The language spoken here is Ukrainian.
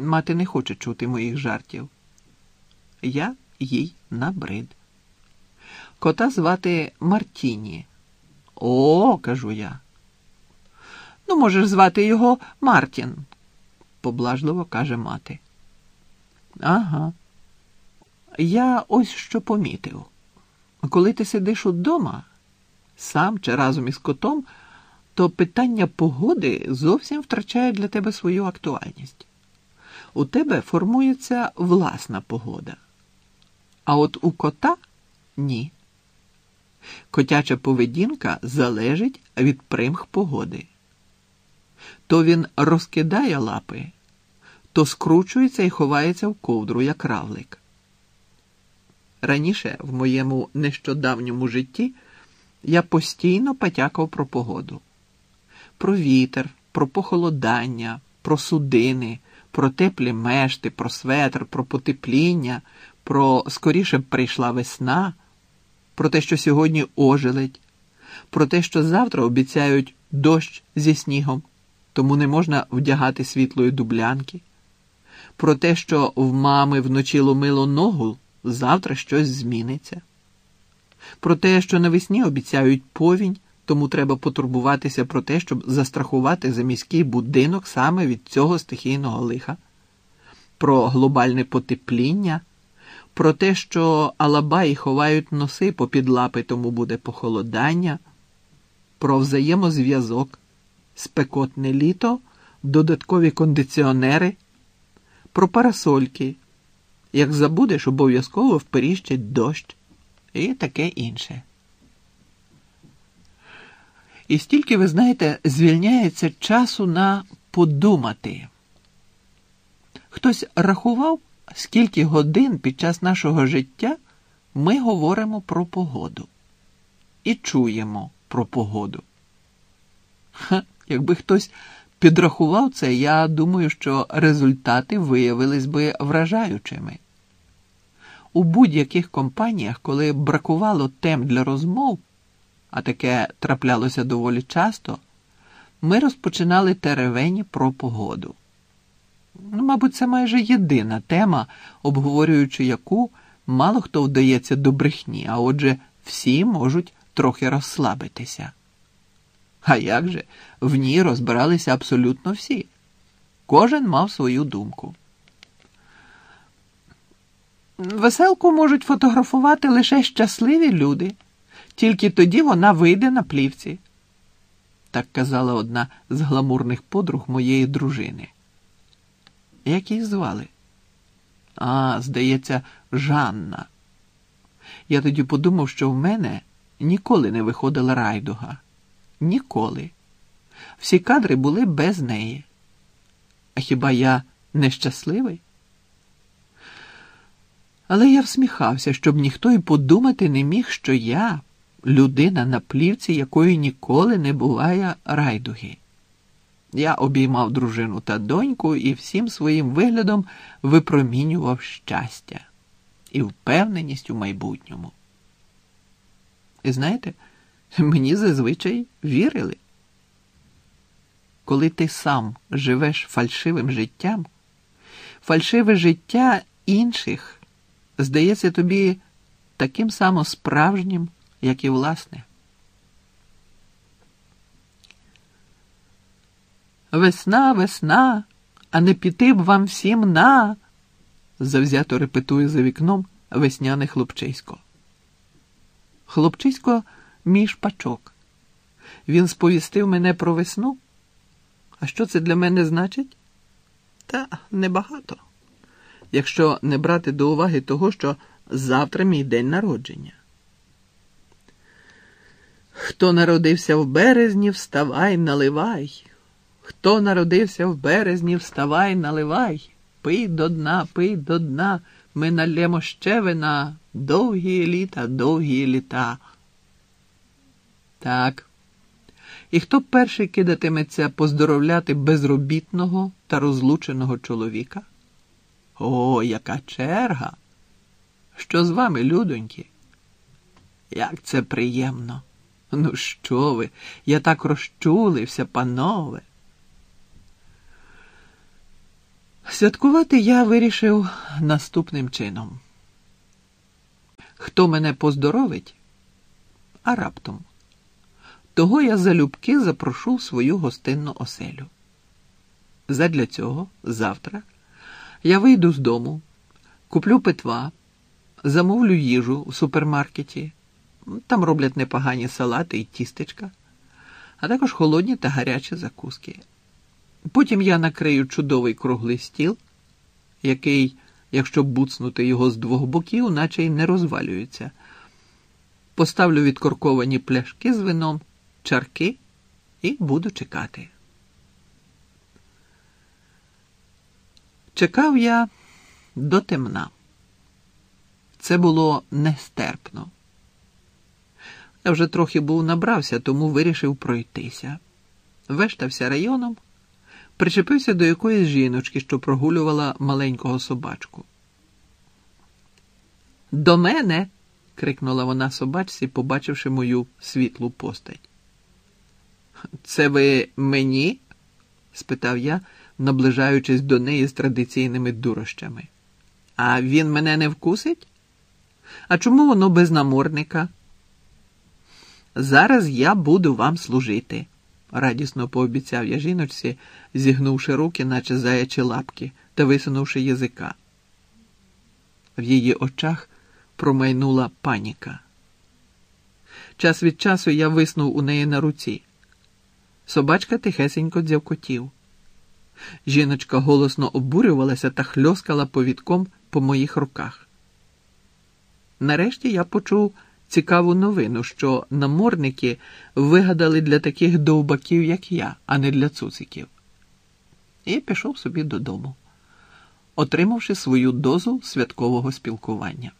Мати не хоче чути моїх жартів. Я їй набрид. Кота звати Мартіні. О, кажу я. Ну, можеш звати його Мартін, поблажливо каже мати. Ага. Я ось що помітив. Коли ти сидиш удома, сам чи разом із котом, то питання погоди зовсім втрачає для тебе свою актуальність. У тебе формується власна погода. А от у кота ні. Котяча поведінка залежить від примх погоди. То він розкидає лапи, то скручується і ховається в ковдру, як равлик. Раніше, в моєму нещодавньому житті, я постійно потякав про погоду, про вітер, про похолодання, про судини, про теплі мешти, про светр, про потепління, про скоріше б прийшла весна, про те, що сьогодні ожеледь, про те, що завтра обіцяють дощ зі снігом, тому не можна вдягати світлої дублянки, про те, що в мами вночі ломило ногу, завтра щось зміниться, про те, що навесні обіцяють повінь, тому треба потурбуватися про те, щоб застрахувати за міський будинок саме від цього стихійного лиха, про глобальне потепління про те, що алабаї ховають носи попід лапи, тому буде похолодання, про взаємозв'язок, спекотне літо, додаткові кондиціонери, про парасольки. Як забудеш, обов'язково вперіщать дощ і таке інше. І стільки, ви знаєте, звільняється часу на подумати. Хтось рахував, скільки годин під час нашого життя ми говоримо про погоду і чуємо про погоду. Ха, Якби хтось підрахував це, я думаю, що результати виявились би вражаючими. У будь-яких компаніях, коли бракувало тем для розмов, а таке траплялося доволі часто, ми розпочинали теревені про погоду. Ну, мабуть, це майже єдина тема, обговорюючи яку мало хто вдається до брехні, а отже, всі можуть трохи розслабитися. А як же, в ній розбиралися абсолютно всі. Кожен мав свою думку. Веселку можуть фотографувати лише щасливі люди, тільки тоді вона вийде на плівці. Так казала одна з гламурних подруг моєї дружини. Як її звали? А, здається, Жанна. Я тоді подумав, що в мене ніколи не виходила райдуга. Ніколи. Всі кадри були без неї. А хіба я нещасливий? Але я всміхався, щоб ніхто й подумати не міг, що я людина на плівці, якої ніколи не буває райдуги. Я обіймав дружину та доньку і всім своїм виглядом випромінював щастя і впевненість у майбутньому. І знаєте, мені зазвичай вірили. Коли ти сам живеш фальшивим життям, фальшиве життя інших здається тобі таким само справжнім, як і власне. Весна, весна, а не піти б вам всім на, завзято репетує за вікном весняне хлопчисько. Хлопчисько мій шпачок. Він сповістив мене про весну. А що це для мене значить? Та небагато. Якщо не брати до уваги того, що завтра мій день народження. Хто народився в березні, вставай, наливай. Хто народився в березні, вставай, наливай, пий до дна, пий до дна, ми налємо ще вина, довгі літа, довгі літа. Так. І хто перший кидатиметься поздоровляти безробітного та розлученого чоловіка? О, яка черга! Що з вами, людоньки? Як це приємно! Ну, що ви? Я так розчулився, панове. Святкувати я вирішив наступним чином. Хто мене поздоровить, а раптом, того я залюбки запрошу в свою гостинну оселю. Задля цього завтра я вийду з дому, куплю питва, замовлю їжу у супермаркеті. Там роблять непогані салати і тістечка, а також холодні та гарячі закуски. Потім я накрию чудовий круглий стіл, який, якщо буцнути його з двох боків, наче й не розвалюється. Поставлю відкорковані пляшки з вином, чарки і буду чекати. Чекав я до темна. Це було нестерпно. Я вже трохи був набрався, тому вирішив пройтися. Вештався районом, причепився до якоїсь жіночки, що прогулювала маленького собачку. До мене. крикнула вона собачці, побачивши мою світлу постать. Це ви мені? спитав я, наближаючись до неї з традиційними дурощами. А він мене не вкусить? А чому воно без намордника? Зараз я буду вам служити, радісно пообіцяв я жіночці, зігнувши руки, наче заячі лапки, та висунувши язика. В її очах промайнула паніка. Час від часу я виснув у неї на руці. Собачка тихесенько дзявкотів. Жіночка голосно обурювалася та хльоскала повідком по моїх руках. Нарешті я почув цікаву новину, що наморники вигадали для таких довбаків, як я, а не для цуциків. І пішов собі додому, отримавши свою дозу святкового спілкування.